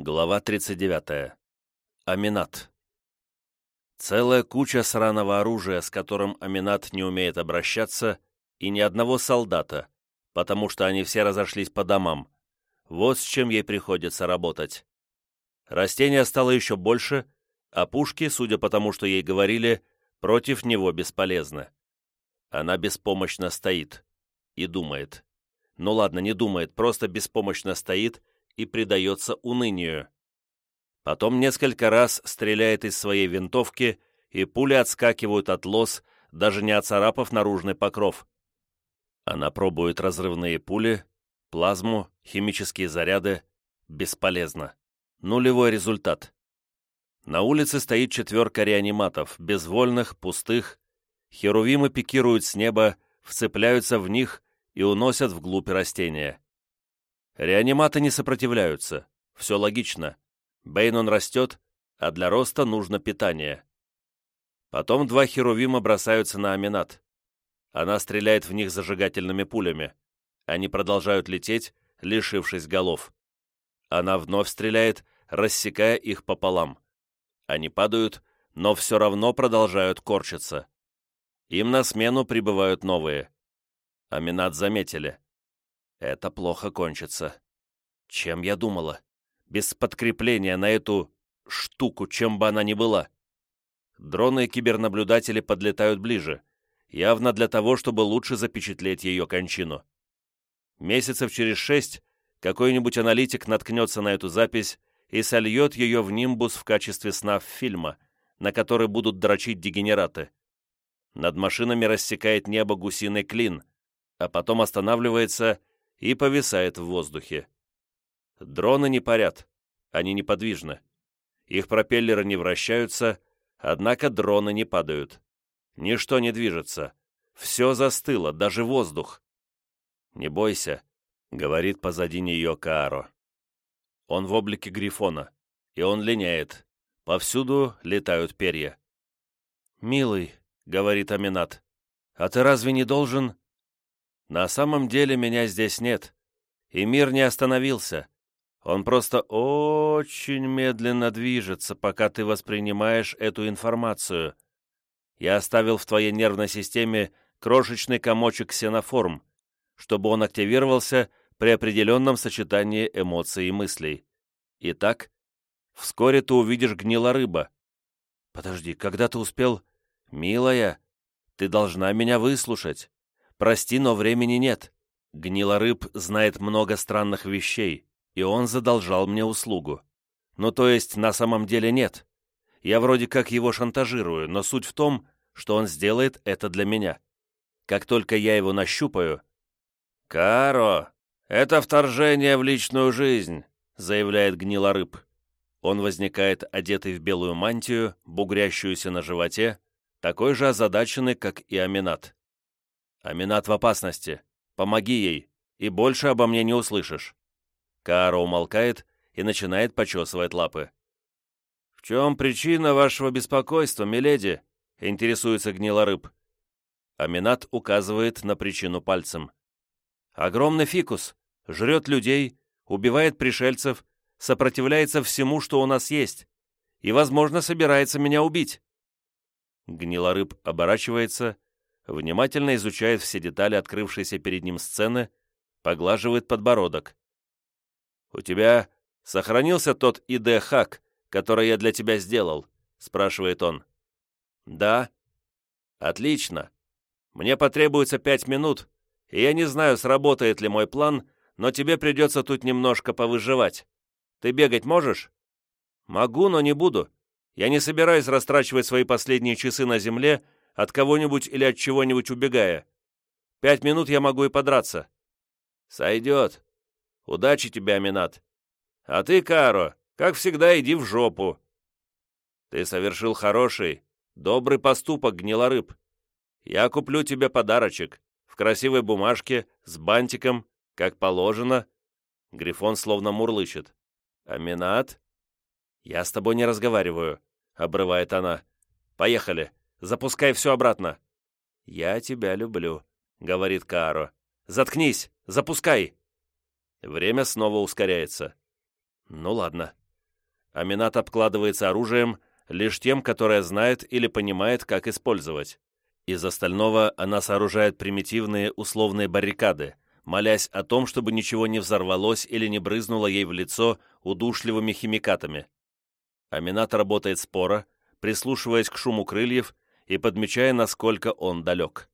Глава 39. Аминат. Целая куча сраного оружия, с которым Аминат не умеет обращаться, и ни одного солдата, потому что они все разошлись по домам. Вот с чем ей приходится работать. Растения стало еще больше, а пушки, судя по тому, что ей говорили, против него бесполезны. Она беспомощно стоит и думает. Ну ладно, не думает, просто беспомощно стоит и предается унынию. Потом несколько раз стреляет из своей винтовки, и пули отскакивают от лос, даже не оцарапав наружный покров. Она пробует разрывные пули, плазму, химические заряды. Бесполезно. Нулевой результат. На улице стоит четверка реаниматов, безвольных, пустых. Херувимы пикируют с неба, вцепляются в них и уносят вглубь растения. Реаниматы не сопротивляются. Все логично. Бейнон растет, а для роста нужно питание. Потом два херувима бросаются на Аминат. Она стреляет в них зажигательными пулями. Они продолжают лететь, лишившись голов. Она вновь стреляет, рассекая их пополам. Они падают, но все равно продолжают корчиться. Им на смену прибывают новые. Аминат заметили. Это плохо кончится. Чем я думала? Без подкрепления на эту штуку, чем бы она ни была. Дроны и кибернаблюдатели подлетают ближе, явно для того, чтобы лучше запечатлеть ее кончину. Месяцев через шесть какой-нибудь аналитик наткнется на эту запись и сольет ее в нимбус в качестве сна фильма, на который будут дрочить дегенераты. Над машинами рассекает небо гусиный клин, а потом останавливается и повисает в воздухе. Дроны не парят, они неподвижны. Их пропеллеры не вращаются, однако дроны не падают. Ничто не движется. Все застыло, даже воздух. «Не бойся», — говорит позади нее Кааро. Он в облике Грифона, и он линяет. Повсюду летают перья. «Милый», — говорит Аминат, — «а ты разве не должен...» На самом деле меня здесь нет, и мир не остановился. Он просто очень медленно движется, пока ты воспринимаешь эту информацию. Я оставил в твоей нервной системе крошечный комочек ксеноформ, чтобы он активировался при определенном сочетании эмоций и мыслей. Итак, вскоре ты увидишь гнилорыба. Подожди, когда ты успел? Милая, ты должна меня выслушать. Прости, но времени нет. Гнилорыб знает много странных вещей, и он задолжал мне услугу. Ну, то есть, на самом деле нет. Я вроде как его шантажирую, но суть в том, что он сделает это для меня. Как только я его нащупаю... «Каро, это вторжение в личную жизнь», — заявляет гнилорыб. Он возникает одетый в белую мантию, бугрящуюся на животе, такой же озадаченный, как и Аминат. «Аминат в опасности. Помоги ей, и больше обо мне не услышишь». Каара умолкает и начинает почесывать лапы. «В чем причина вашего беспокойства, миледи?» — интересуется гнилорыб. Аминат указывает на причину пальцем. «Огромный фикус. Жрет людей, убивает пришельцев, сопротивляется всему, что у нас есть, и, возможно, собирается меня убить». Гнилорыб оборачивается внимательно изучает все детали открывшейся перед ним сцены, поглаживает подбородок. «У тебя сохранился тот ИД-хак, который я для тебя сделал?» — спрашивает он. «Да». «Отлично. Мне потребуется пять минут, и я не знаю, сработает ли мой план, но тебе придется тут немножко повыживать. Ты бегать можешь?» «Могу, но не буду. Я не собираюсь растрачивать свои последние часы на земле, от кого-нибудь или от чего-нибудь убегая. Пять минут я могу и подраться». «Сойдет. Удачи тебе, Аминат. А ты, Каро, как всегда, иди в жопу». «Ты совершил хороший, добрый поступок, гнилорыб. Я куплю тебе подарочек в красивой бумажке, с бантиком, как положено». Грифон словно мурлычет. «Аминат?» «Я с тобой не разговариваю», — обрывает она. «Поехали. Запускай все обратно». «Я тебя люблю», — говорит Кааро. «Заткнись! Запускай!» Время снова ускоряется. «Ну ладно. Аминат обкладывается оружием, лишь тем, которое знает или понимает, как использовать. Из остального она сооружает примитивные условные баррикады, молясь о том, чтобы ничего не взорвалось или не брызнуло ей в лицо удушливыми химикатами. Аминат работает споро, прислушиваясь к шуму крыльев и подмечая, насколько он далек.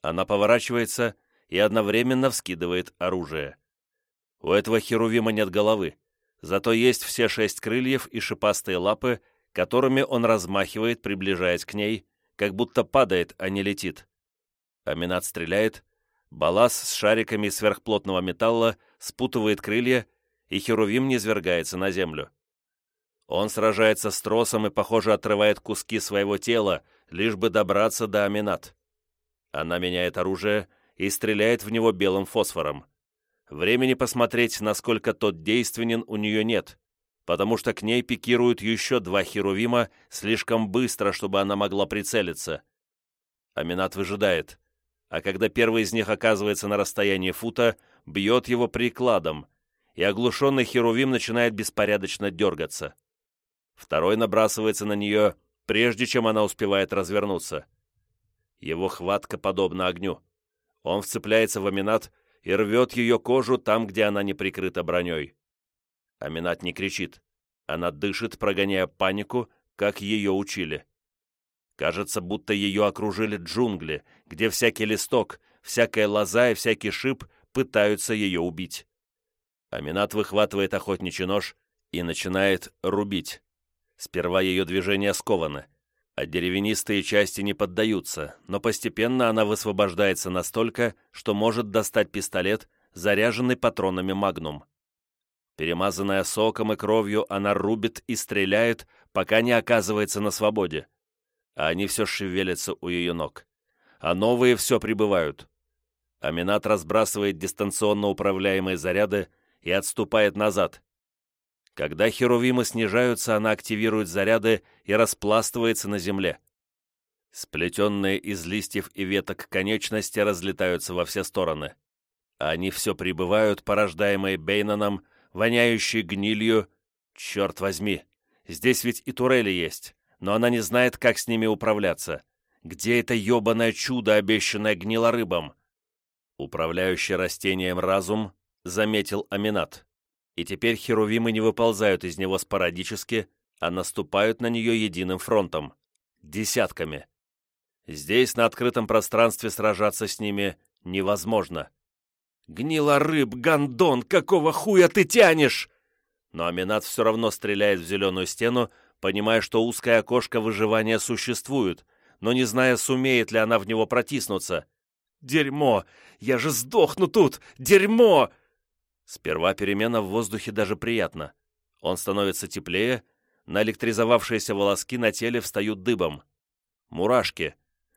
Она поворачивается и одновременно вскидывает оружие. У этого херувима нет головы, зато есть все шесть крыльев и шипастые лапы, которыми он размахивает, приближаясь к ней, как будто падает, а не летит. Аминат стреляет, балас с шариками сверхплотного металла спутывает крылья, и херувим низвергается на землю. Он сражается с тросом и, похоже, отрывает куски своего тела, лишь бы добраться до Аминат. Она меняет оружие и стреляет в него белым фосфором. Времени посмотреть, насколько тот действенен, у нее нет, потому что к ней пикируют еще два херувима слишком быстро, чтобы она могла прицелиться. Аминат выжидает, а когда первый из них оказывается на расстоянии фута, бьет его прикладом, и оглушенный херувим начинает беспорядочно дергаться. Второй набрасывается на нее, прежде чем она успевает развернуться. Его хватка подобна огню. Он вцепляется в Аминат и рвет ее кожу там, где она не прикрыта броней. Аминат не кричит. Она дышит, прогоняя панику, как ее учили. Кажется, будто ее окружили джунгли, где всякий листок, всякая лоза и всякий шип пытаются ее убить. Аминат выхватывает охотничий нож и начинает рубить. Сперва ее движения скованы — а деревянистые части не поддаются, но постепенно она высвобождается настолько, что может достать пистолет, заряженный патронами «Магнум». Перемазанная соком и кровью, она рубит и стреляет, пока не оказывается на свободе. А они все шевелятся у ее ног. А новые все прибывают. Аминат разбрасывает дистанционно управляемые заряды и отступает назад. Когда херувимы снижаются, она активирует заряды и распластывается на земле. Сплетенные из листьев и веток конечности разлетаются во все стороны. Они все прибывают, порождаемые Бейноном, воняющие гнилью. Черт возьми, здесь ведь и турели есть, но она не знает, как с ними управляться. Где это ебаное чудо, обещанное гнилорыбом? Управляющий растением разум заметил Аминат и теперь херувимы не выползают из него спорадически, а наступают на нее единым фронтом. Десятками. Здесь, на открытом пространстве, сражаться с ними невозможно. «Гнила рыб, гондон, какого хуя ты тянешь?» Но Аминат все равно стреляет в зеленую стену, понимая, что узкое окошко выживания существует, но не зная, сумеет ли она в него протиснуться. «Дерьмо! Я же сдохну тут! Дерьмо!» Сперва перемена в воздухе даже приятна. Он становится теплее, наэлектризовавшиеся волоски на теле встают дыбом. Мурашки.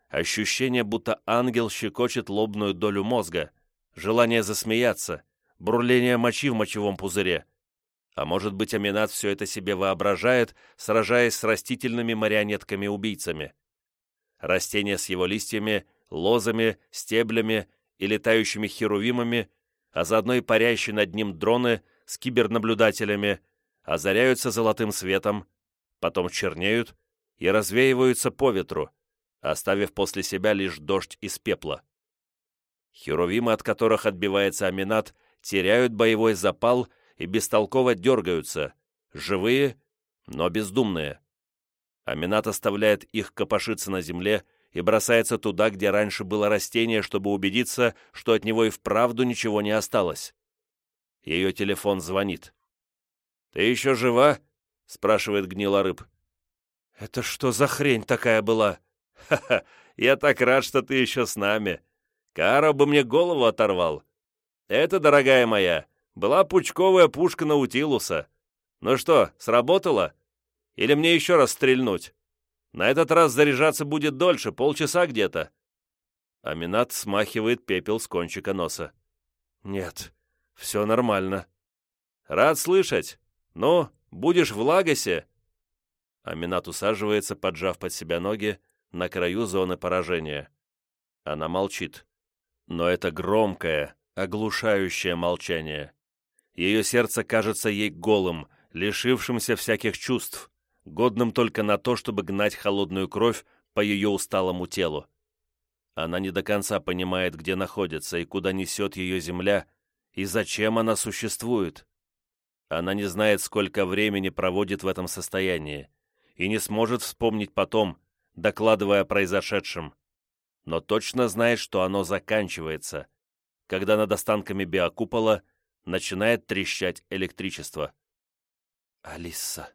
Ощущение, будто ангел щекочет лобную долю мозга. Желание засмеяться. Бурление мочи в мочевом пузыре. А может быть, Аминат все это себе воображает, сражаясь с растительными марионетками-убийцами. Растения с его листьями, лозами, стеблями и летающими херувимами — а заодно и парящие над ним дроны с кибернаблюдателями озаряются золотым светом, потом чернеют и развеиваются по ветру, оставив после себя лишь дождь из пепла. Херувимы, от которых отбивается Аминат, теряют боевой запал и бестолково дергаются, живые, но бездумные. Аминат оставляет их копошиться на земле и бросается туда, где раньше было растение, чтобы убедиться, что от него и вправду ничего не осталось. Ее телефон звонит. «Ты еще жива?» — спрашивает гнилорыб. «Это что за хрень такая была?» «Ха-ха, я так рад, что ты еще с нами. Каро бы мне голову оторвал. Это, дорогая моя, была пучковая пушка Наутилуса. Ну что, сработало? Или мне еще раз стрельнуть?» На этот раз заряжаться будет дольше, полчаса где-то». Аминат смахивает пепел с кончика носа. «Нет, все нормально». «Рад слышать. Ну, будешь в Лагосе?» Аминат усаживается, поджав под себя ноги, на краю зоны поражения. Она молчит. Но это громкое, оглушающее молчание. Ее сердце кажется ей голым, лишившимся всяких чувств, годным только на то, чтобы гнать холодную кровь по ее усталому телу. Она не до конца понимает, где находится и куда несет ее земля, и зачем она существует. Она не знает, сколько времени проводит в этом состоянии, и не сможет вспомнить потом, докладывая о произошедшем, но точно знает, что оно заканчивается, когда над останками биокупола начинает трещать электричество. «Алиса»,